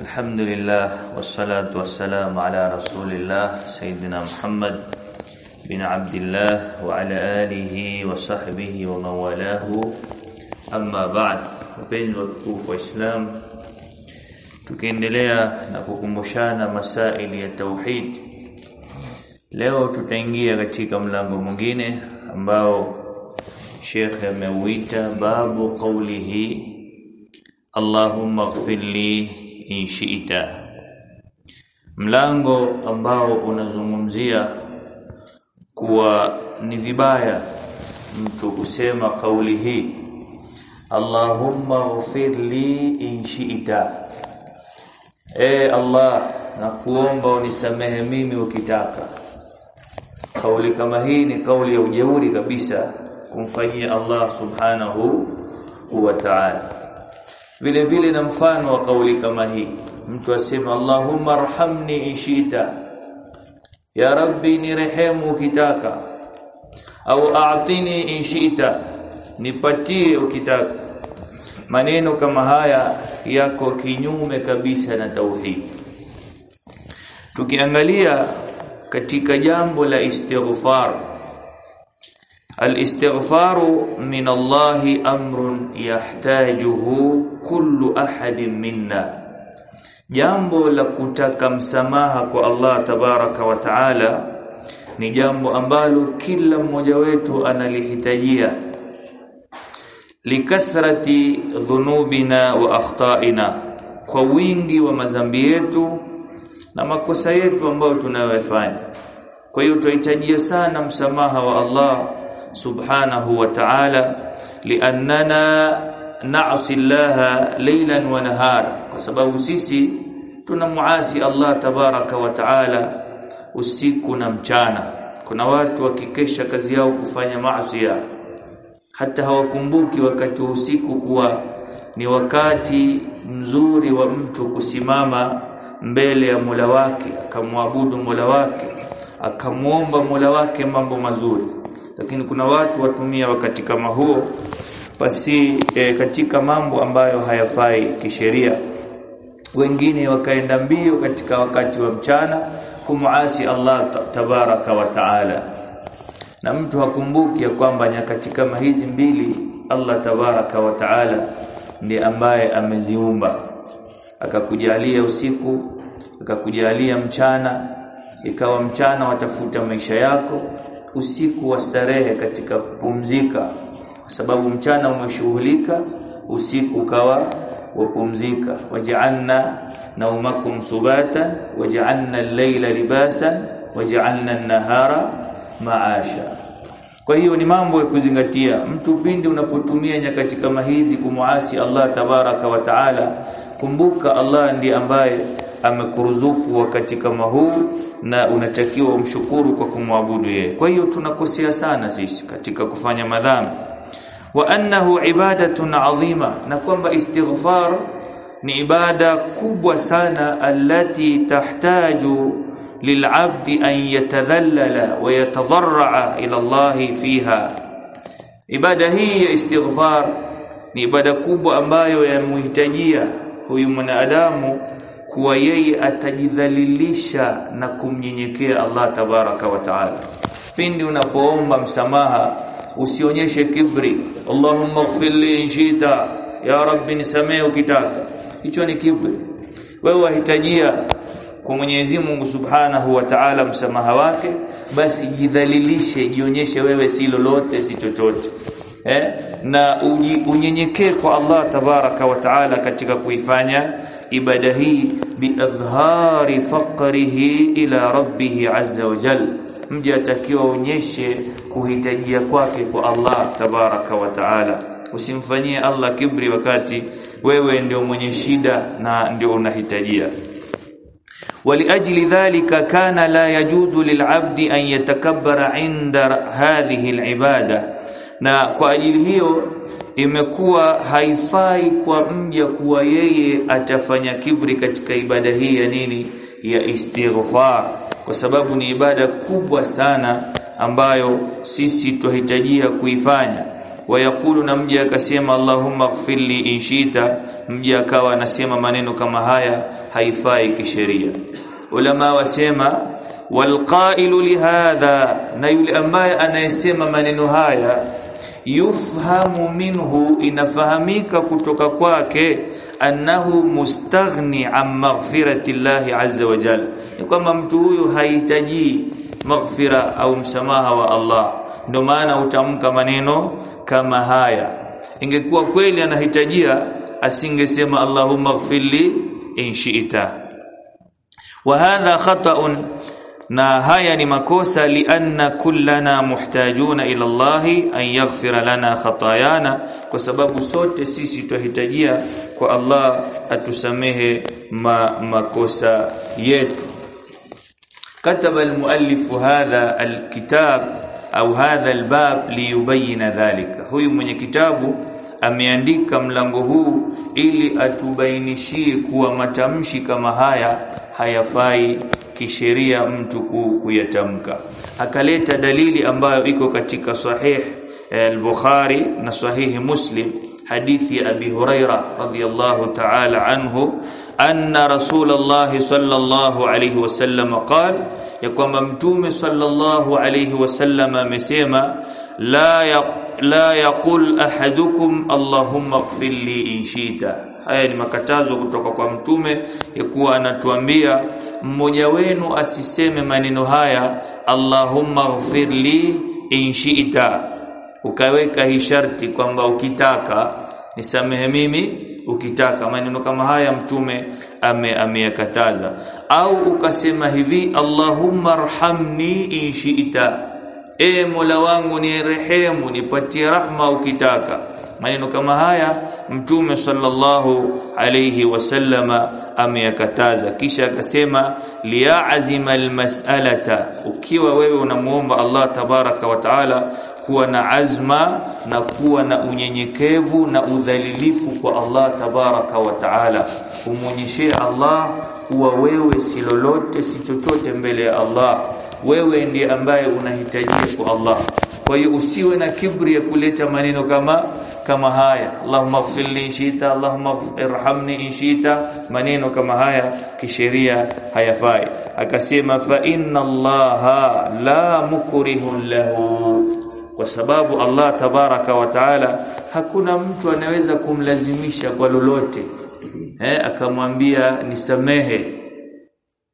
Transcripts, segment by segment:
الحمد لله والصلاة والسلام على رسول الله سيدنا محمد بن عبد الله وعلى آله وصحبه ومن والاه أما بعد wapenzi watukufu wa Islam tukiendelea na kukumbushana masaili ya tauhid leo tutaingia katika mlango mwingine ambao Sheikh ameuita babu qawlihi Allahumma ighfir li in shi'ta mlango ambao unazungumzia kuwa ni vibaya mtu kusema kauli hii Allahumma ghfir li in shi'ta e Allah nakuomba unisamehe mimi ukitaka. Kauli kama hii ni kauli ya ujeuri kabisa kumfanyia Allah subhanahu wa ta'ala vile vile na mfano wa kauli kama hii. Mtu asema Allahumma arhamni ishita ya rabbi nirehemu ukitaka. Au a'tini inshita nipatie ukitaka. Maneno kama haya yako kinyume kabisa na tauhid. Tukiangalia katika jambo la istighfar Al-istighfaru min Allahi amrun yahtajuhu kullu ahadin minna, jambo la kutaka msamaha kwa Allah tabaraka wa taala ni jambo ambalo kila mmoja wetu analihitajia likathrati dhunubina wa akhtaina, kwa wingi wa mazambi yetu na makosa yetu ambayo tunayoyafanya. Kwa hiyo tunahitaji sana msamaha wa Allah subhanahu wa ta'ala liannana na'si Allah laylan wa nahara kwa sababu sisi tunamuasi Allah tabaraka wa ta'ala usiku na mchana. Kuna watu wakikesha kazi yao kufanya maasi hata hawakumbuki wakati wa usiku kuwa ni wakati mzuri wa mtu kusimama mbele ya Mola wake akamwabudu Mola wake akamwomba Mola wake mambo mazuri lakini kuna watu watumia wakati kama huo basi e, katika mambo ambayo hayafai kisheria. Wengine wakaenda mbio katika wakati wa mchana kumuasi Allah tabaraka wa taala. Na mtu hakumbuki ya kwamba nyakati kama hizi mbili Allah tabaraka wa taala ndiye ambaye ameziumba. Akakujalia usiku akakujalia mchana ikawa mchana watafuta maisha yako usiku wa starehe katika kupumzika. Kwa sababu mchana umeshughulika usiku ukawa wapumzika waj'alna naumakum subata waj'alna al-layla libasan waj'alna an-nahara ma'asha. Kwa hiyo ni mambo ya kuzingatia. Mtu pindi unapotumia nyakati kama hizi kumuasi Allah tabaraka wa taala kumbuka Allah ndiye ambaye amekuruzuku wakati kama huu na unatakiwa umshukuru kwa kumwabudu yeye. Kwa hiyo tunakosea sana sisi katika kufanya madhambi. Wa annahu ibadatun adhima na kwamba istighfar ni ibada kubwa sana allati tahtaju lil'abdi an yatadhallala wa yatadharra ila Allah fiha. Ibada hii ya istighfar ni ibada kubwa ambayo yamhitajia huyu mwanadamu kuwa yeye atajidhalilisha na kumnyenyekea Allah tabaraka wa taala. Pindi unapoomba msamaha usionyeshe kibri. Allahumma ighfir li in shita. Ya rabbi nisamee ukitaka. Hicho ni kibri. Wewe wahitajia kwa Mwenyezi Mungu Subhanahu wa Ta'ala msamaha wake basi jidhalilishe jionyeshe wewe si lolote si chochote. Eh? Na unyenyekee kwa Allah tabaraka wa Ta'ala katika kuifanya ibada hii biadhhari faqrihi ila rabbih azza wa jalla mje atakiwa onyeshe kuhitajia kwake kwa Allah tabaraka wa taala usimfanyie Allah kibri wakati wewe ndio mwenye shida na ndio unahitajia ولأجل ذلك كان لا يجوز للعبد أن يتكبر عند هذه العبادة na kwa ajili hiyo imekuwa haifai kwa mja kuwa yeye atafanya kibri katika ibada hii ya nini? Ya istighfar. Kwa sababu ni ibada kubwa sana ambayo sisi tuhitajia kuifanya. Wayakulu na mja akasema Allahumma ighfirli in shita. Mja akawa anasema maneno kama haya haifai kisheria. Ulama wasema walqailu lihadha na yule ambaye anayesema maneno haya yufhamu minhu inafahamika kutoka kwake annahu mustaghni an maghfirati llahi azza wa jalla ni kwamba mtu huyu hahitaji maghfira au msamaha wa Allah. Ndio maana utamka maneno kama haya. Ingekuwa kweli anahitajia asingesema Allahumma ighfirli in shi'ta. Wa hadha khata'un na haya ni makosa lianna kullana muhtajuna ila Allahi an yaghfira lana khatayana, kwa sababu sote sisi twahitajia kwa Allah atusamehe ma, makosa yetu. Kataba almuallifu hadha alkitab au hadha albab liyubayina dhalika, huyu mwenye kitabu ameandika mlango huu ili atubainishie kuwa matamshi kama haya hayafai kisheria mtu kuyatamka. Akaleta dalili ambayo iko katika sahih al-Bukhari na sahihi Muslim hadithi ya Abi Huraira radhiyallahu ta'ala anhu anna Rasulullah sallallahu alayhi wasallam qala ya kwamba mtume sallallahu alayhi wasallam amesema la ya, la yaqul ahadukum allahumma ighfir li in haya ni makatazo kutoka kwa mtume ya kuwa anatuambia mmoja wenu asiseme maneno haya allahumma ghfirli in shita. Ukaweka hii sharti kwamba ukitaka nisamehe mimi ukitaka. Maneno kama haya mtume ameyakataza. Au ukasema hivi Allahumma arhamni in shi'ta. E Mola wangu ni rehemu nipatie rahma ukitaka. Maneno kama haya mtume sallallahu alayhi wasallama ameyakataza. Kisha akasema liazima almas'alata ukiwa wewe unamuomba Allah tabaraka wa taala kuwa na azma na kuwa na unyenyekevu na udhalilifu kwa Allah tabaraka wa taala. Umwonyeshe Allah kuwa wewe si lolote si chochote mbele ya Allah. Wewe ndiye ambaye unahitajia kwa Allah. Kwa hiyo usiwe na kibri ya kuleta maneno kama kama haya. Allahumma ighfir li shita Allahumma irhamni in maneno kama haya kisheria hayafai. Akasema fa inna Allaha la mukrihun lahu. Kwa sababu Allah tabaraka wa taala hakuna mtu anaweza kumlazimisha kwa lolote. Eh akamwambia nisamehe.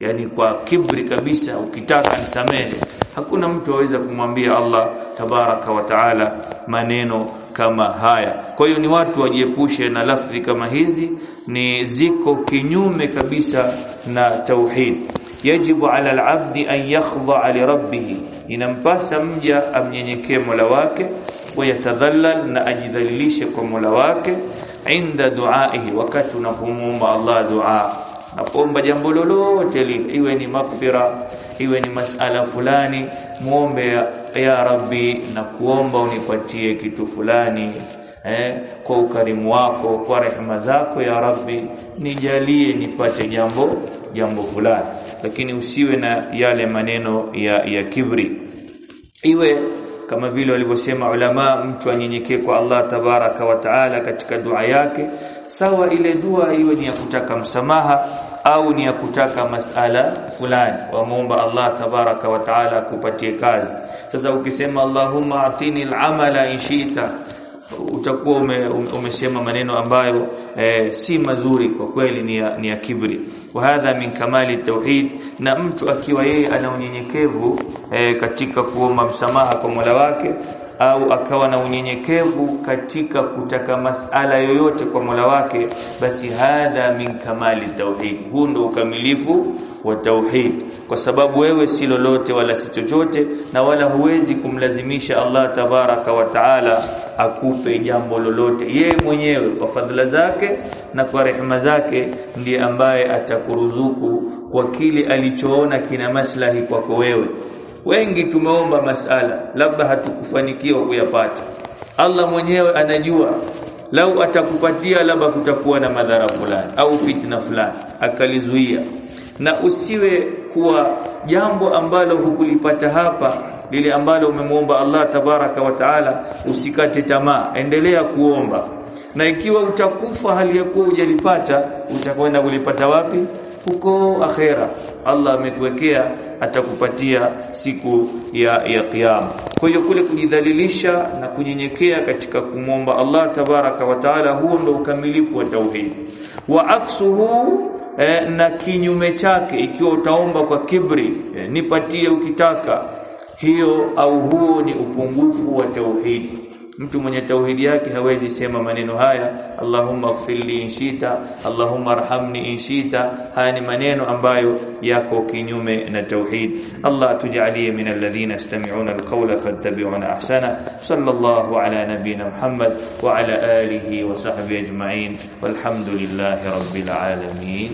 Yani kwa kibri kabisa ukitaka nisamehe. Hakuna mtu aweza kumwambia Allah tabaraka wa taala maneno kama haya. Kwa hiyo ni watu wajiepushe na lafdhi kama hizi ni ziko kinyume kabisa na tauhid. Yajibu ala al-abdi an yakhdha li rabbih inampasa mja amnyenyekee Mola wake wayatadhallal na ajidhalilishe kwa Mola wake inda duaihi wakati unapomuomba Allah dua. Napomba jambo lolote lile iwe ni maghfira iwe ni masala fulani muombe ya, ya rabbi na kuomba unipatie kitu fulani eh, kwa ukarimu wako kwa rehema zako ya rabbi nijalie nipate jambo jambo fulani. Lakini usiwe na yale maneno ya, ya kibri. Iwe kama vile walivyosema ulama mtu anyenyekee kwa Allah tabaraka wa taala katika dua yake sawa ile dua iwe ni ya kutaka msamaha au ni ya kutaka masala fulani wamuomba Allah tabaraka wa taala kupatie kazi. Sasa ukisema Allahumma atini al-amala in shi'ta utakuwa ume, umesema maneno ambayo e, si mazuri kwa kweli ni ya, ni ya kibri. Wa hadha min kamali tauhid na mtu akiwa yeye ana unyenyekevu e, katika kuomba msamaha kwa Mola wake au akawa na unyenyekevu katika kutaka masala yoyote kwa Mola wake basi hadha min kamali tauhid. Huu ndo ukamilifu wa tauhid. Kwa sababu wewe si lolote wala si chochote na wala huwezi kumlazimisha Allah tabaraka wa taala akupe jambo lolote. Yeye mwenyewe kwa fadhila zake na kwa rehema zake ndiye ambaye atakuruzuku kwa kile alichoona kina maslahi kwako wewe wengi tumeomba masala labda hatukufanikiwa kuyapata. Allah mwenyewe anajua lau atakupatia labda kutakuwa na madhara fulani au fitna fulani akalizuia. Na usiwe kuwa jambo ambalo hukulipata hapa lile ambalo umemuomba Allah tabaraka wa taala usikate tamaa endelea kuomba. Na ikiwa utakufa hali ya kuwa hujalipata utakwenda kulipata wapi? Huko akhera Allah amekuwekea atakupatia siku ya ya kiyama kwa hiyo kule kujidhalilisha na kunyenyekea katika kumwomba Allah tabaraka wa taala huo ndo ukamilifu wa tauhid. Wa aksuhu eh, na kinyume chake ikiwa utaomba kwa kibri eh, nipatie ukitaka hiyo au huo ni upungufu wa tauhid mtu mwenye tauhidi yake hawezi sema maneno haya Allahumma ighfirli inshita Allahumma arhamni inshita haya ni maneno ambayo yako kinyume na tauhid. Allah tujalie min alladhina yastami'una alqawla fattabi'una ahsana. Sallallahu ala nabiyyina Muhammad wa ala alihi wa sahbihi ajma'in. Walhamdulillahi rabbil alamin